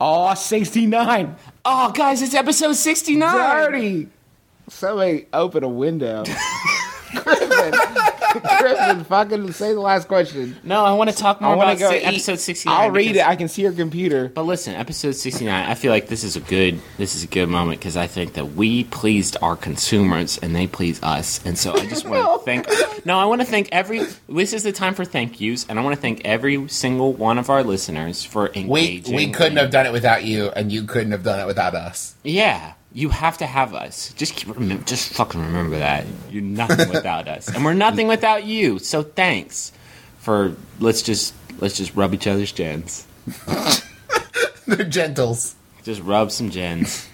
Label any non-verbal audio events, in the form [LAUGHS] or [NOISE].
Oh, 69. Oh, guys, it's episode 69. Dirty. Somebody open a window. [LAUGHS] Griffin. Griffin, fucking say the last question. No, I want to talk more I want about to go si- episode 69. I'll read because- it. I can see your computer. But listen, episode 69, I feel like this is a good this is a good moment because I think that we pleased our consumers and they please us. And so I just want to [LAUGHS] oh, thank No, I want to thank every this is the time for thank yous and I want to thank every single one of our listeners for engaging. we we couldn't have done it without you, and you couldn't have done it without us. Yeah, you have to have us. Just keep remem- just fucking remember that. You're nothing [LAUGHS] without us. And we're nothing without you. So thanks for let's just let's just rub each other's gens. [LAUGHS] The gentles. Just rub some gens.